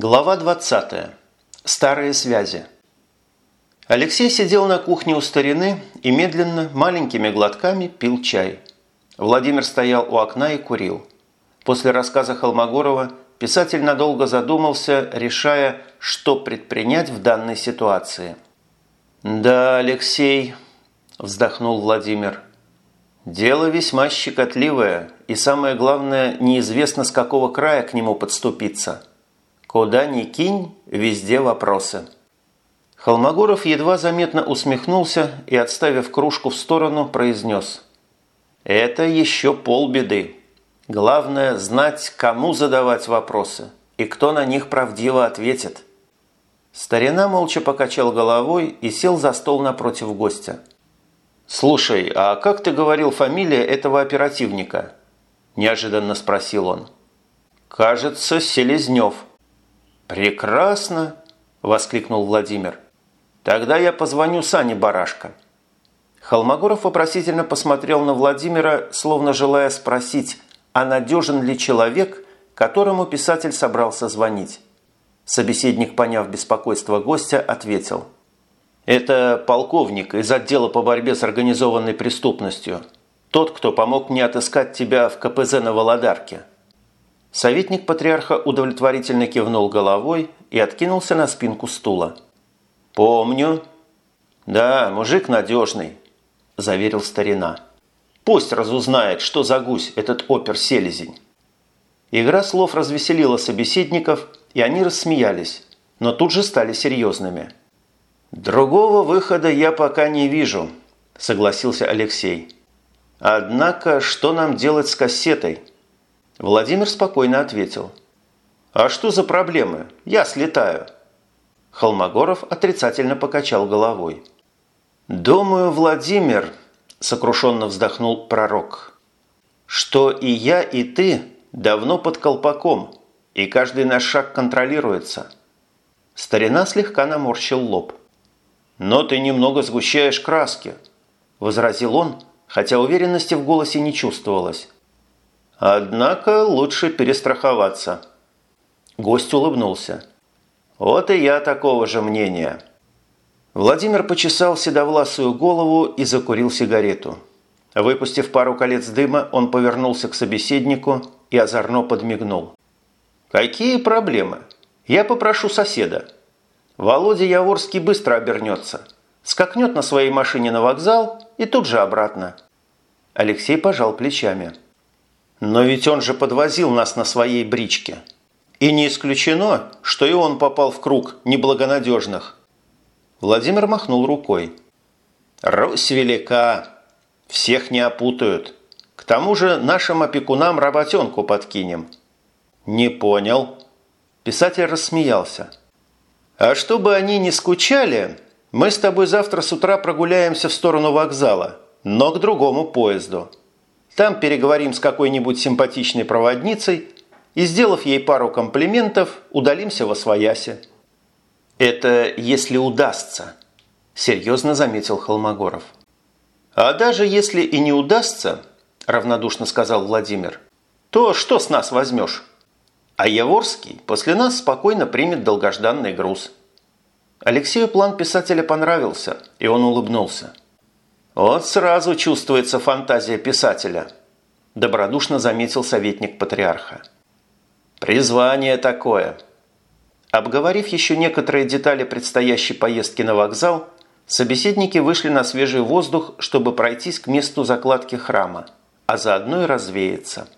Глава 20. Старые связи. Алексей сидел на кухне у старины и медленно, маленькими глотками пил чай. Владимир стоял у окна и курил. После рассказа Холмогорова писатель надолго задумался, решая, что предпринять в данной ситуации. «Да, Алексей», – вздохнул Владимир, – «дело весьма щекотливое, и самое главное, неизвестно, с какого края к нему подступиться». Куда ни кинь, везде вопросы. Холмогоров едва заметно усмехнулся и, отставив кружку в сторону, произнес. «Это еще полбеды. Главное – знать, кому задавать вопросы и кто на них правдиво ответит». Старина молча покачал головой и сел за стол напротив гостя. «Слушай, а как ты говорил фамилия этого оперативника?» – неожиданно спросил он. «Кажется, Селезнев». «Прекрасно!» – воскликнул Владимир. «Тогда я позвоню Сане Барашка». Холмогоров вопросительно посмотрел на Владимира, словно желая спросить, а надежен ли человек, которому писатель собрался звонить. Собеседник, поняв беспокойство гостя, ответил. «Это полковник из отдела по борьбе с организованной преступностью. Тот, кто помог мне отыскать тебя в КПЗ на Володарке». Советник патриарха удовлетворительно кивнул головой и откинулся на спинку стула. «Помню». «Да, мужик надежный», – заверил старина. «Пусть разузнает, что за гусь этот опер-селезень». Игра слов развеселила собеседников, и они рассмеялись, но тут же стали серьезными. «Другого выхода я пока не вижу», – согласился Алексей. «Однако, что нам делать с кассетой?» Владимир спокойно ответил. «А что за проблемы? Я слетаю». Холмогоров отрицательно покачал головой. «Думаю, Владимир», – сокрушенно вздохнул пророк, – «что и я, и ты давно под колпаком, и каждый наш шаг контролируется». Старина слегка наморщил лоб. «Но ты немного сгущаешь краски», – возразил он, хотя уверенности в голосе не чувствовалось. Однако лучше перестраховаться. Гость улыбнулся. Вот и я такого же мнения. Владимир почесал седовласую голову и закурил сигарету. Выпустив пару колец дыма, он повернулся к собеседнику и озорно подмигнул. «Какие проблемы? Я попрошу соседа. Володя Яворский быстро обернется. Скакнет на своей машине на вокзал и тут же обратно». Алексей пожал плечами. Но ведь он же подвозил нас на своей бричке. И не исключено, что и он попал в круг неблагонадежных. Владимир махнул рукой. «Русь велика. Всех не опутают. К тому же нашим опекунам работенку подкинем». «Не понял». Писатель рассмеялся. «А чтобы они не скучали, мы с тобой завтра с утра прогуляемся в сторону вокзала, но к другому поезду». Там переговорим с какой-нибудь симпатичной проводницей и, сделав ей пару комплиментов, удалимся во своясе. «Это если удастся», – серьезно заметил Холмогоров. «А даже если и не удастся», – равнодушно сказал Владимир, – «то что с нас возьмешь? А Яворский после нас спокойно примет долгожданный груз». Алексею план писателя понравился, и он улыбнулся. «Вот сразу чувствуется фантазия писателя», – добродушно заметил советник патриарха. «Призвание такое». Обговорив еще некоторые детали предстоящей поездки на вокзал, собеседники вышли на свежий воздух, чтобы пройтись к месту закладки храма, а заодно и развеяться –